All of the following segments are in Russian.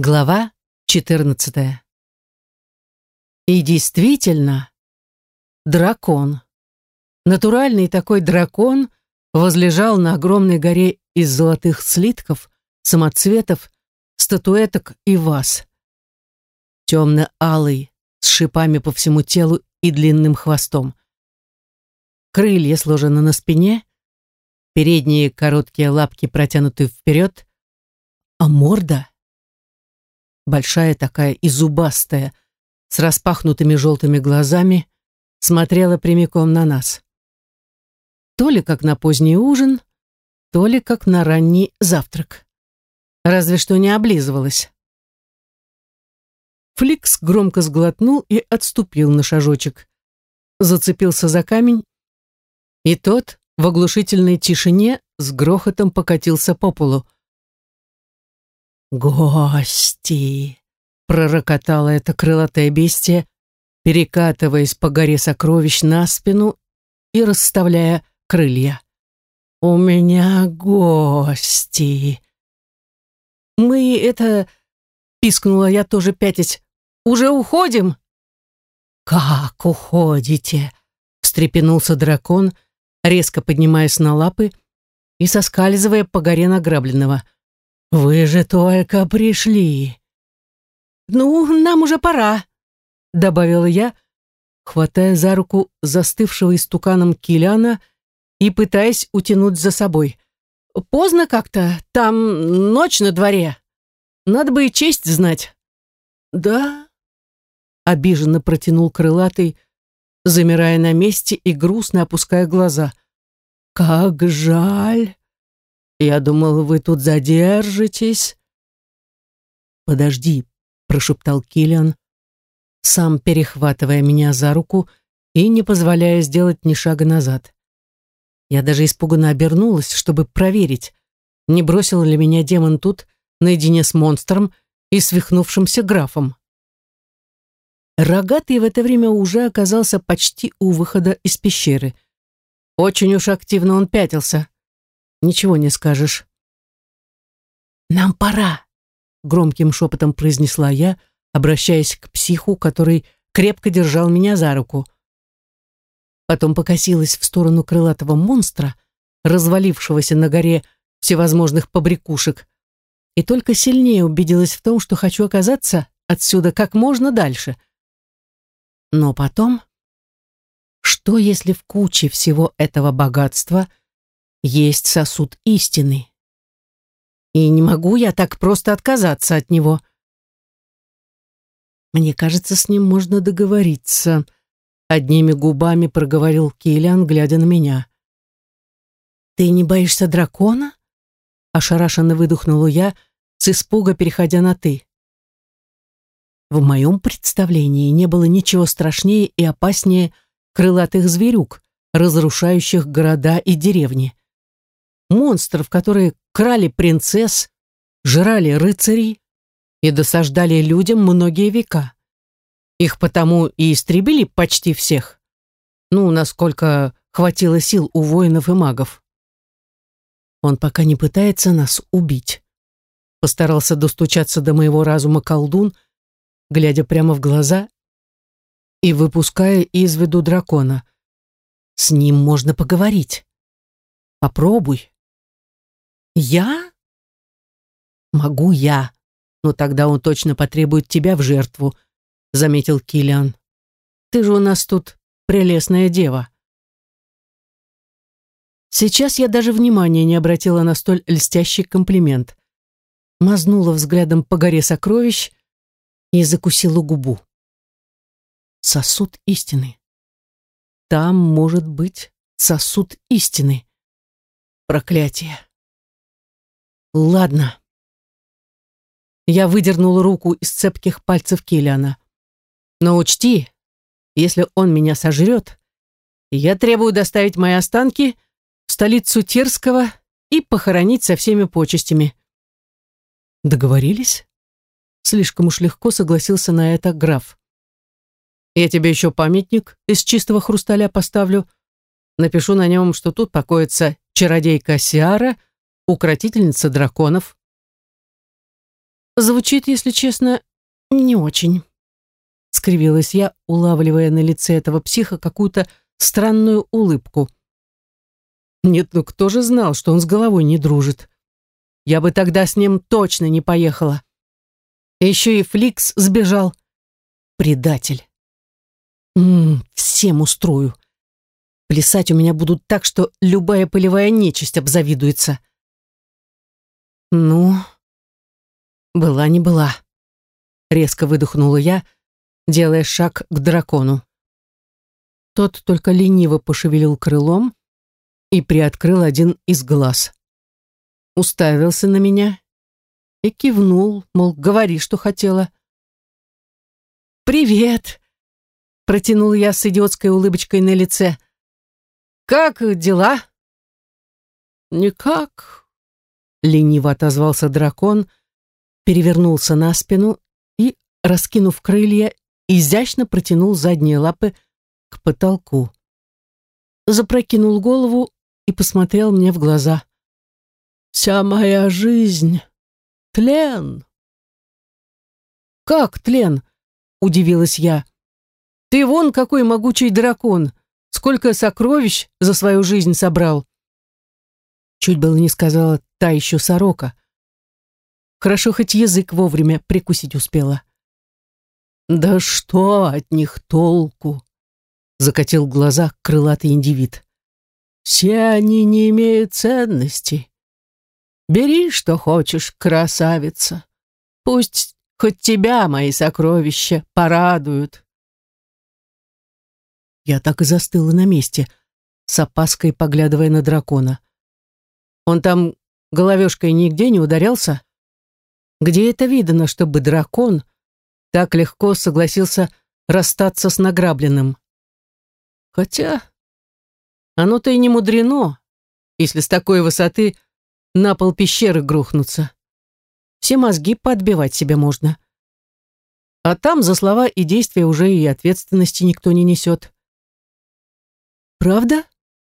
Глава 14. И действительно, дракон. Натуральный такой дракон возлежал на огромной горе из золотых слитков, самоцветов, статуэток и ваз. Темно-алый, с шипами по всему телу и длинным хвостом. Крылья сложены на спине, передние короткие лапки протянуты вперед, а морда — большая такая и зубастая, с распахнутыми желтыми глазами, смотрела прямиком на нас. То ли как на поздний ужин, то ли как на ранний завтрак. Разве что не облизывалась. Фликс громко сглотнул и отступил на шажочек. Зацепился за камень, и тот в оглушительной тишине с грохотом покатился по полу. «Гости!» — пророкотало это крылатое бестие, перекатываясь по горе сокровищ на спину и расставляя крылья. «У меня гости!» «Мы это...» — пискнула я тоже пятясь. «Уже уходим?» «Как уходите?» — встрепенулся дракон, резко поднимаясь на лапы и соскальзывая по горе награбленного — «Вы же только пришли!» «Ну, нам уже пора», — добавила я, хватая за руку застывшего истуканом Киляна и пытаясь утянуть за собой. «Поздно как-то, там ночь на дворе. Надо бы и честь знать». «Да?» — обиженно протянул крылатый, замирая на месте и грустно опуская глаза. «Как жаль!» Я думал, вы тут задержитесь. Подожди, прошептал Киллиан, сам перехватывая меня за руку и не позволяя сделать ни шага назад. Я даже испуганно обернулась, чтобы проверить, не бросил ли меня демон тут наедине с монстром и свихнувшимся графом. Рогатый в это время уже оказался почти у выхода из пещеры. Очень уж активно он пятился ничего не скажешь». «Нам пора», — громким шепотом произнесла я, обращаясь к психу, который крепко держал меня за руку. Потом покосилась в сторону крылатого монстра, развалившегося на горе всевозможных побрякушек, и только сильнее убедилась в том, что хочу оказаться отсюда как можно дальше. Но потом... Что, если в куче всего этого богатства — есть сосуд истины. И не могу я так просто отказаться от него. Мне кажется, с ним можно договориться. Одними губами проговорил Килиан, глядя на меня. «Ты не боишься дракона?» Ошарашенно выдохнула я, с испуга переходя на «ты». В моем представлении не было ничего страшнее и опаснее крылатых зверюк, разрушающих города и деревни монстров, которые крали принцесс, жрали рыцарей и досаждали людям многие века. Их потому и истребили почти всех. Ну, насколько хватило сил у воинов и магов. Он пока не пытается нас убить. Постарался достучаться до моего разума колдун, глядя прямо в глаза и выпуская из виду дракона. С ним можно поговорить. Попробуй. Я? Могу я, но тогда он точно потребует тебя в жертву, заметил Килиан. Ты же у нас тут прелестная дева. Сейчас я даже внимания не обратила на столь льстящий комплимент. Мазнула взглядом по горе сокровищ и закусила губу. Сосуд истины. Там может быть сосуд истины. Проклятие. Ладно. Я выдернул руку из цепких пальцев Килиана. Но учти, если он меня сожрет, я требую доставить мои останки в столицу Терского и похоронить со всеми почестями. Договорились? Слишком уж легко согласился на это граф. Я тебе еще памятник из чистого хрусталя поставлю. Напишу на нем, что тут покоится чародейка Сиара — Укротительница драконов. Звучит, если честно, не очень. Скривилась я, улавливая на лице этого психа какую-то странную улыбку. Нет, ну кто же знал, что он с головой не дружит? Я бы тогда с ним точно не поехала. Еще и Фликс сбежал. Предатель. М -м, всем устрою. Плясать у меня будут так, что любая полевая нечисть обзавидуется. Ну, была не была. Резко выдохнула я, делая шаг к дракону. Тот только лениво пошевелил крылом и приоткрыл один из глаз. Уставился на меня и кивнул, мол, говори, что хотела. «Привет!» — протянул я с идиотской улыбочкой на лице. «Как дела?» «Никак», Лениво отозвался дракон, перевернулся на спину и, раскинув крылья, изящно протянул задние лапы к потолку. Запрокинул голову и посмотрел мне в глаза. «Вся моя жизнь — тлен!» «Как тлен?» — удивилась я. «Ты вон какой могучий дракон! Сколько сокровищ за свою жизнь собрал!» Чуть было не сказала та еще сорока. Хорошо, хоть язык вовремя прикусить успела. «Да что от них толку?» — закатил глаза крылатый индивид. «Все они не имеют ценности. Бери, что хочешь, красавица. Пусть хоть тебя мои сокровища порадуют». Я так и застыла на месте, с опаской поглядывая на дракона. Он там головешкой нигде не ударялся? Где это видно, чтобы дракон так легко согласился расстаться с награбленным? Хотя оно-то и не мудрено, если с такой высоты на пол пещеры грохнуться. Все мозги подбивать себе можно. А там за слова и действия уже и ответственности никто не несет. «Правда?»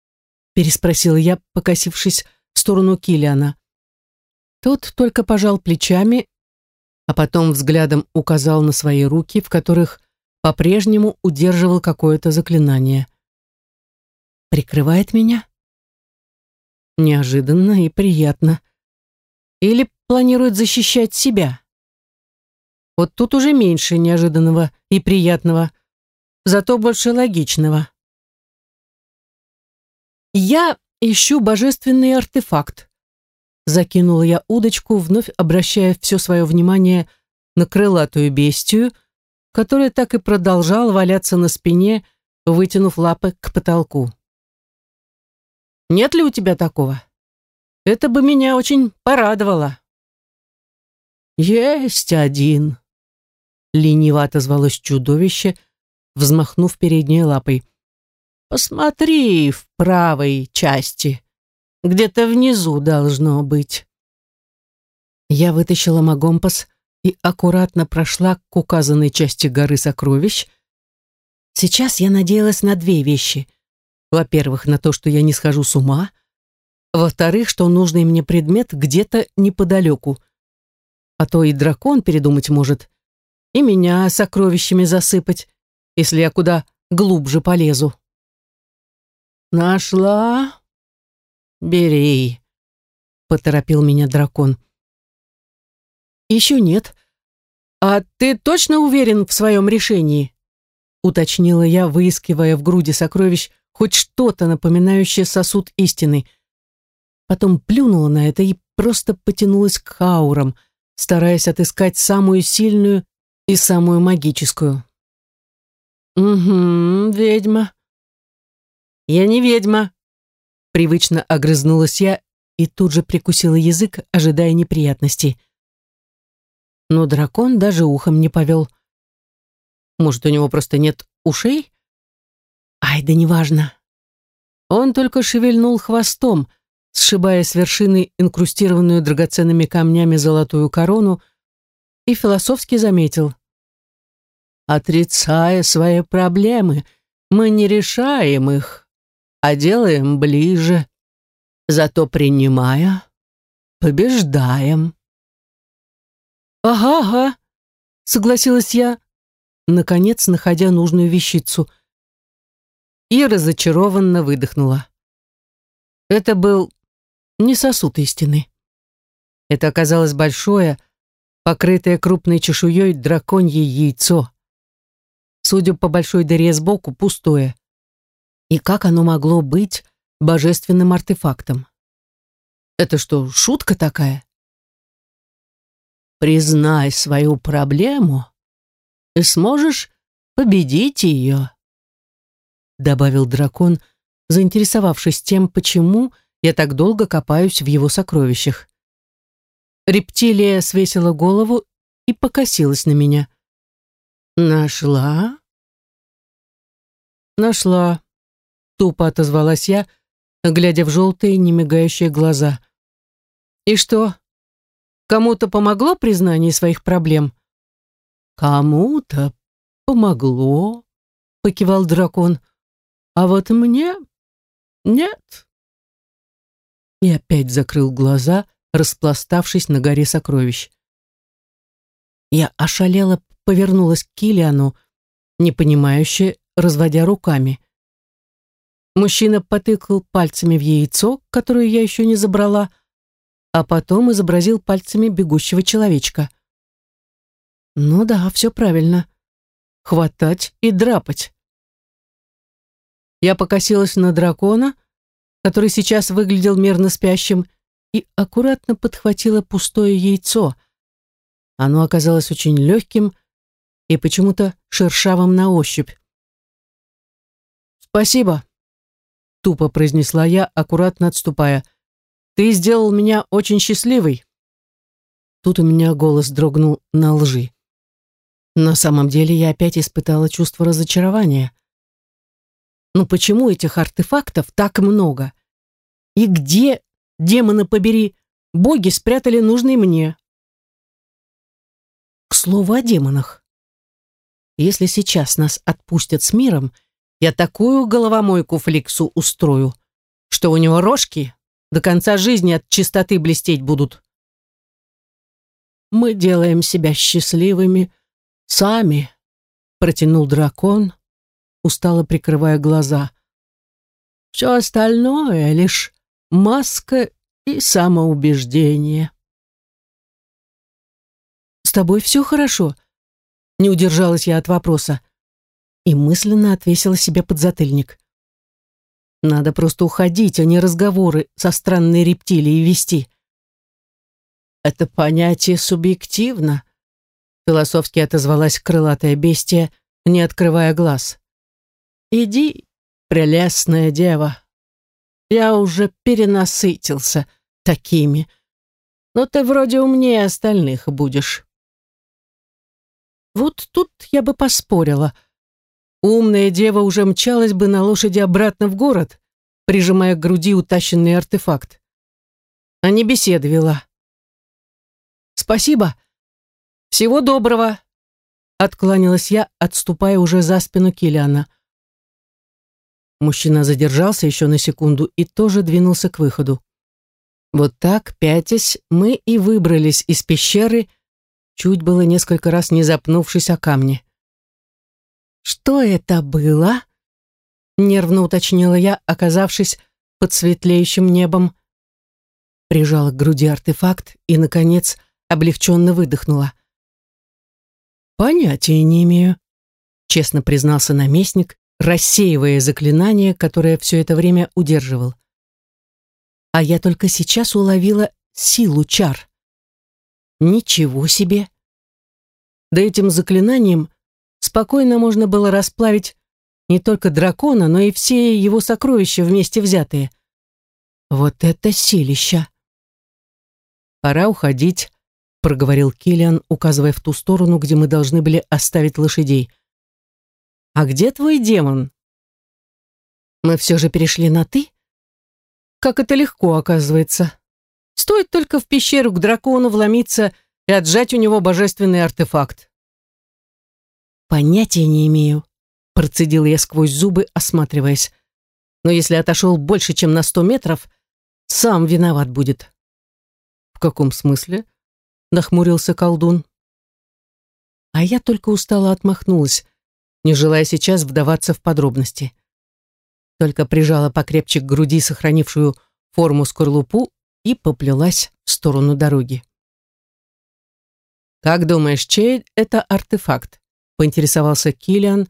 — переспросила я, покосившись сторону Килиана. Тот только пожал плечами, а потом взглядом указал на свои руки, в которых по-прежнему удерживал какое-то заклинание. «Прикрывает меня?» Неожиданно и приятно. Или планирует защищать себя? Вот тут уже меньше неожиданного и приятного, зато больше логичного. Я Ищу божественный артефакт. Закинула я удочку, вновь обращая все свое внимание на крылатую бестию, которая так и продолжала валяться на спине, вытянув лапы к потолку. «Нет ли у тебя такого? Это бы меня очень порадовало». «Есть один», — лениво отозвалось чудовище, взмахнув передней лапой. Посмотри в правой части. Где-то внизу должно быть. Я вытащила магомпас и аккуратно прошла к указанной части горы сокровищ. Сейчас я надеялась на две вещи. Во-первых, на то, что я не схожу с ума. Во-вторых, что нужный мне предмет где-то неподалеку. А то и дракон передумать может. И меня сокровищами засыпать, если я куда глубже полезу. «Нашла? Бери», — поторопил меня дракон. «Еще нет. А ты точно уверен в своем решении?» — уточнила я, выискивая в груди сокровищ хоть что-то напоминающее сосуд истины. Потом плюнула на это и просто потянулась к хаурам, стараясь отыскать самую сильную и самую магическую. «Угу, ведьма», «Я не ведьма!» Привычно огрызнулась я и тут же прикусила язык, ожидая неприятностей. Но дракон даже ухом не повел. Может, у него просто нет ушей? Ай, да неважно. Он только шевельнул хвостом, сшибая с вершины инкрустированную драгоценными камнями золотую корону, и философски заметил. «Отрицая свои проблемы, мы не решаем их, а делаем ближе. Зато принимая, побеждаем. Ага, ага, согласилась я, наконец находя нужную вещицу. И разочарованно выдохнула. Это был не сосуд истины. Это оказалось большое, покрытое крупной чешуей драконье яйцо. Судя по большой дыре сбоку, пустое. И как оно могло быть божественным артефактом? Это что, шутка такая? Признай свою проблему, и сможешь победить ее, добавил дракон, заинтересовавшись тем, почему я так долго копаюсь в его сокровищах. Рептилия свесила голову и покосилась на меня. «Нашла?» «Нашла», Тупо отозвалась я, глядя в желтые, немигающие глаза. «И что? Кому-то помогло признание своих проблем?» «Кому-то помогло», — покивал дракон. «А вот мне нет». И опять закрыл глаза, распластавшись на горе сокровищ. Я ошалела, повернулась к Килиану, непонимающе, разводя руками. Мужчина потыкал пальцами в яйцо, которое я еще не забрала, а потом изобразил пальцами бегущего человечка. Ну да, все правильно. Хватать и драпать. Я покосилась на дракона, который сейчас выглядел мирно спящим, и аккуратно подхватила пустое яйцо. Оно оказалось очень легким и почему-то шершавым на ощупь. «Спасибо», тупо произнесла я, аккуратно отступая. «Ты сделал меня очень счастливой». Тут у меня голос дрогнул на лжи. На самом деле я опять испытала чувство разочарования. Ну почему этих артефактов так много? И где, демона побери, боги спрятали нужный мне? К слову о демонах. Если сейчас нас отпустят с миром — я такую головомойку Фликсу устрою, что у него рожки до конца жизни от чистоты блестеть будут. Мы делаем себя счастливыми сами, протянул дракон, устало прикрывая глаза. Все остальное лишь маска и самоубеждение. «С тобой все хорошо?» Не удержалась я от вопроса и мысленно отвесила себе подзатыльник. Надо просто уходить, а не разговоры со странной рептилией вести. Это понятие субъективно, философски отозвалась крылатая бестия, не открывая глаз. Иди, прелестная дева. Я уже перенасытился такими. Но ты вроде умнее остальных будешь. Вот тут я бы поспорила — умная дева уже мчалась бы на лошади обратно в город, прижимая к груди утащенный артефакт. А не беседы вела. «Спасибо! Всего доброго!» Откланялась я, отступая уже за спину Киллиана. Мужчина задержался еще на секунду и тоже двинулся к выходу. Вот так, пятясь, мы и выбрались из пещеры, чуть было несколько раз не запнувшись о камни. «Что это было?» Нервно уточнила я, оказавшись под светлеющим небом. Прижала к груди артефакт и, наконец, облегченно выдохнула. «Понятия не имею», — честно признался наместник, рассеивая заклинание, которое все это время удерживал. А я только сейчас уловила силу чар. Ничего себе! Да этим заклинанием спокойно можно было расплавить не только дракона, но и все его сокровища вместе взятые. Вот это силища! Пора уходить, проговорил Киллиан, указывая в ту сторону, где мы должны были оставить лошадей. А где твой демон? Мы все же перешли на «ты»? Как это легко, оказывается. Стоит только в пещеру к дракону вломиться и отжать у него божественный артефакт. «Понятия не имею», — процедил я сквозь зубы, осматриваясь. «Но если отошел больше, чем на сто метров, сам виноват будет». «В каком смысле?» — нахмурился колдун. А я только устало отмахнулась, не желая сейчас вдаваться в подробности. Только прижала покрепче к груди сохранившую форму скорлупу и поплелась в сторону дороги. «Как думаешь, чей это артефакт?» поинтересовался Килиан,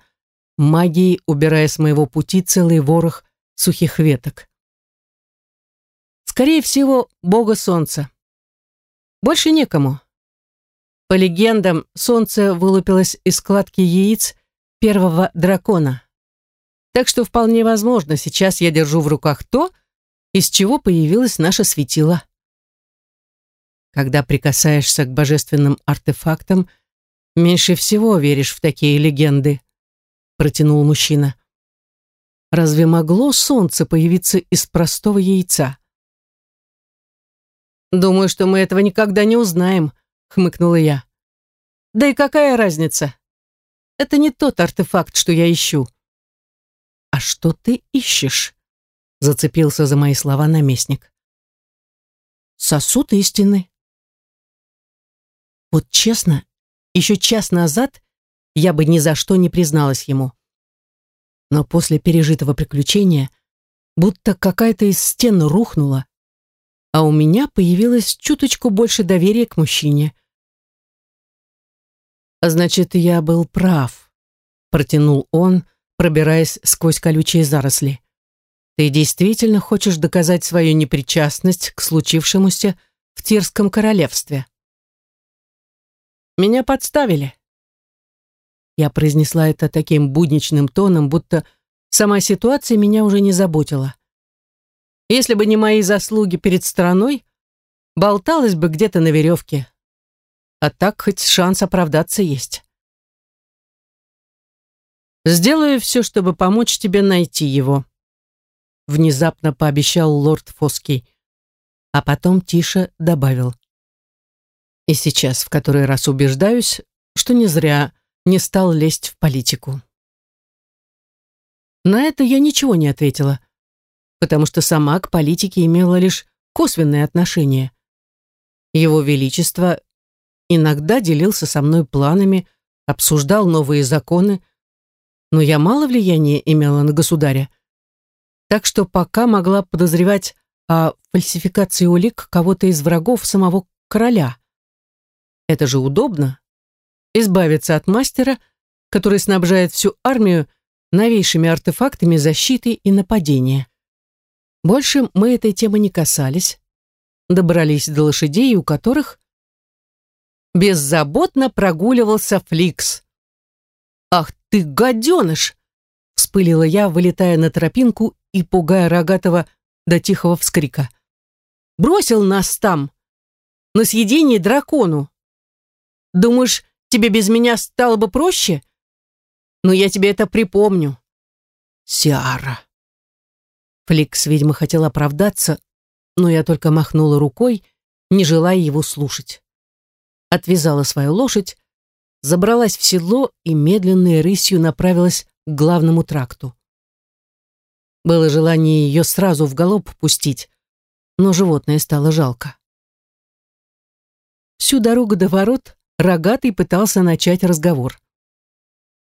магией убирая с моего пути целый ворох сухих веток. Скорее всего, бога солнца. Больше некому. По легендам, солнце вылупилось из складки яиц первого дракона. Так что вполне возможно, сейчас я держу в руках то, из чего появилось наше светило. Когда прикасаешься к божественным артефактам – «Меньше всего веришь в такие легенды», — протянул мужчина. «Разве могло солнце появиться из простого яйца?» «Думаю, что мы этого никогда не узнаем», — хмыкнула я. «Да и какая разница? Это не тот артефакт, что я ищу». «А что ты ищешь?» — зацепился за мои слова наместник. «Сосуд истины». Вот честно, еще час назад я бы ни за что не призналась ему. Но после пережитого приключения будто какая-то из стен рухнула, а у меня появилось чуточку больше доверия к мужчине. «А «Значит, я был прав», — протянул он, пробираясь сквозь колючие заросли. «Ты действительно хочешь доказать свою непричастность к случившемуся в Тирском королевстве?» Меня подставили. Я произнесла это таким будничным тоном, будто сама ситуация меня уже не заботила. Если бы не мои заслуги перед страной, болталась бы где-то на веревке. А так хоть шанс оправдаться есть. «Сделаю все, чтобы помочь тебе найти его», — внезапно пообещал лорд Фоский. А потом тише добавил. И сейчас в который раз убеждаюсь, что не зря не стал лезть в политику. На это я ничего не ответила, потому что сама к политике имела лишь косвенное отношение. Его Величество иногда делился со мной планами, обсуждал новые законы, но я мало влияния имела на государя, так что пока могла подозревать о фальсификации улик кого-то из врагов самого короля. Это же удобно. Избавиться от мастера, который снабжает всю армию новейшими артефактами защиты и нападения. Больше мы этой темы не касались. Добрались до лошадей, у которых беззаботно прогуливался Фликс. «Ах ты, гаденыш!» — вспылила я, вылетая на тропинку и пугая Рогатого до тихого вскрика. «Бросил нас там! На съедение дракону! Думаешь, тебе без меня стало бы проще? Но я тебе это припомню. Сиара. Фликс, видимо, хотел оправдаться, но я только махнула рукой, не желая его слушать. Отвязала свою лошадь, забралась в седло и медленной рысью направилась к главному тракту. Было желание ее сразу в галоп пустить, но животное стало жалко. Всю дорогу до ворот Рогатый пытался начать разговор.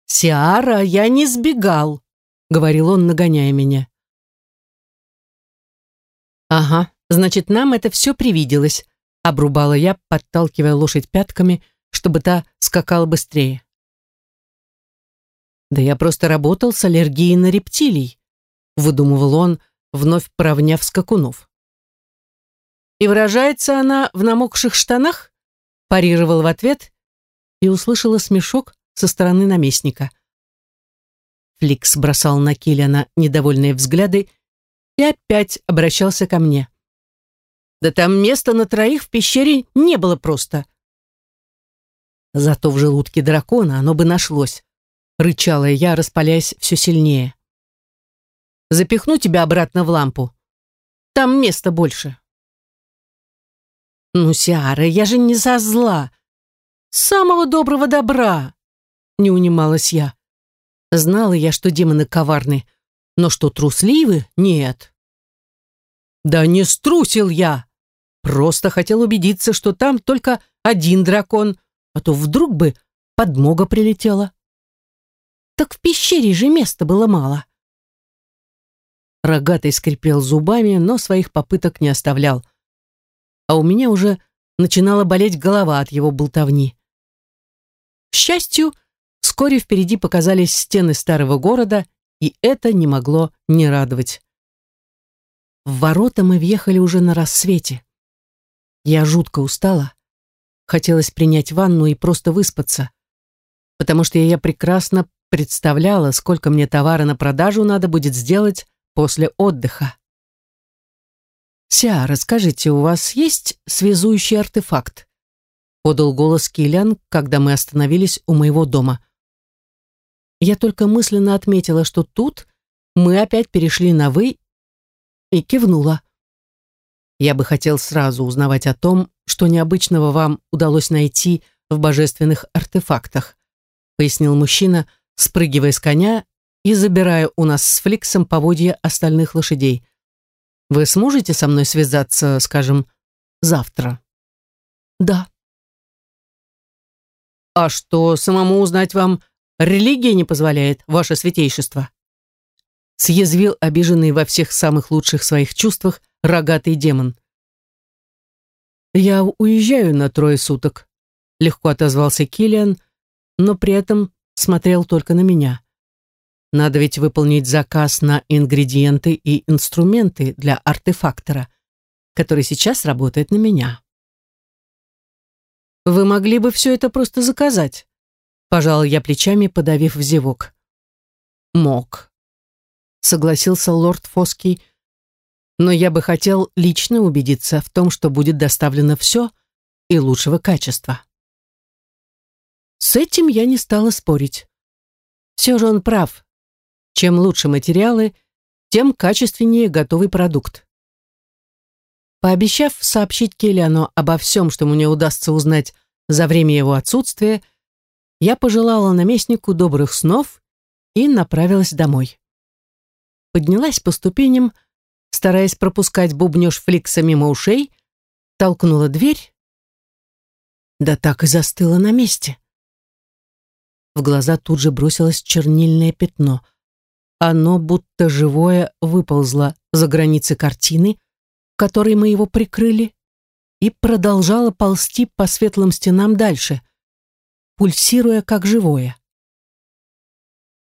«Сиара, я не сбегал», — говорил он, нагоняя меня. «Ага, значит, нам это все привиделось», — обрубала я, подталкивая лошадь пятками, чтобы та скакала быстрее. «Да я просто работал с аллергией на рептилий», — выдумывал он, вновь поравняв скакунов. «И выражается она в намокших штанах?» парировал в ответ и услышала смешок со стороны наместника. Фликс бросал на Киллиана недовольные взгляды и опять обращался ко мне. «Да там места на троих в пещере не было просто!» Зато в желудке дракона оно бы нашлось, рычала я, распаляясь все сильнее. «Запихну тебя обратно в лампу. Там места больше». «Ну, Сиара, я же не со зла. Самого доброго добра!» Не унималась я. Знала я, что демоны коварны, но что трусливы — нет. «Да не струсил я! Просто хотел убедиться, что там только один дракон, а то вдруг бы подмога прилетела». «Так в пещере же места было мало». Рогатый скрипел зубами, но своих попыток не оставлял а у меня уже начинала болеть голова от его болтовни. К счастью, вскоре впереди показались стены старого города, и это не могло не радовать. В ворота мы въехали уже на рассвете. Я жутко устала. Хотелось принять ванну и просто выспаться, потому что я прекрасно представляла, сколько мне товара на продажу надо будет сделать после отдыха. «Ся, расскажите, у вас есть связующий артефакт?» Подал голос Киллиан, когда мы остановились у моего дома. Я только мысленно отметила, что тут мы опять перешли на «вы» и кивнула. Я бы хотел сразу узнавать о том, что необычного вам удалось найти в божественных артефактах, пояснил мужчина, спрыгивая с коня и забирая у нас с Фликсом поводья остальных лошадей. Вы сможете со мной связаться, скажем, завтра? Да. А что, самому узнать вам религия не позволяет, ваше святейшество? Съязвил обиженный во всех самых лучших своих чувствах рогатый демон. Я уезжаю на трое суток, легко отозвался Килиан, но при этом смотрел только на меня. Надо ведь выполнить заказ на ингредиенты и инструменты для артефактора, который сейчас работает на меня. «Вы могли бы все это просто заказать», — пожал я плечами, подавив зевок. «Мог», — согласился лорд Фоский, «но я бы хотел лично убедиться в том, что будет доставлено все и лучшего качества». С этим я не стала спорить. Все же он прав, чем лучше материалы, тем качественнее готовый продукт. Пообещав сообщить Келлиану обо всем, что мне удастся узнать за время его отсутствия, я пожелала наместнику добрых снов и направилась домой. Поднялась по ступеням, стараясь пропускать бубнёж Фликса мимо ушей, толкнула дверь, да так и застыла на месте. В глаза тут же бросилось чернильное пятно. Оно будто живое выползло за границы картины, которой мы его прикрыли, и продолжало ползти по светлым стенам дальше, пульсируя как живое.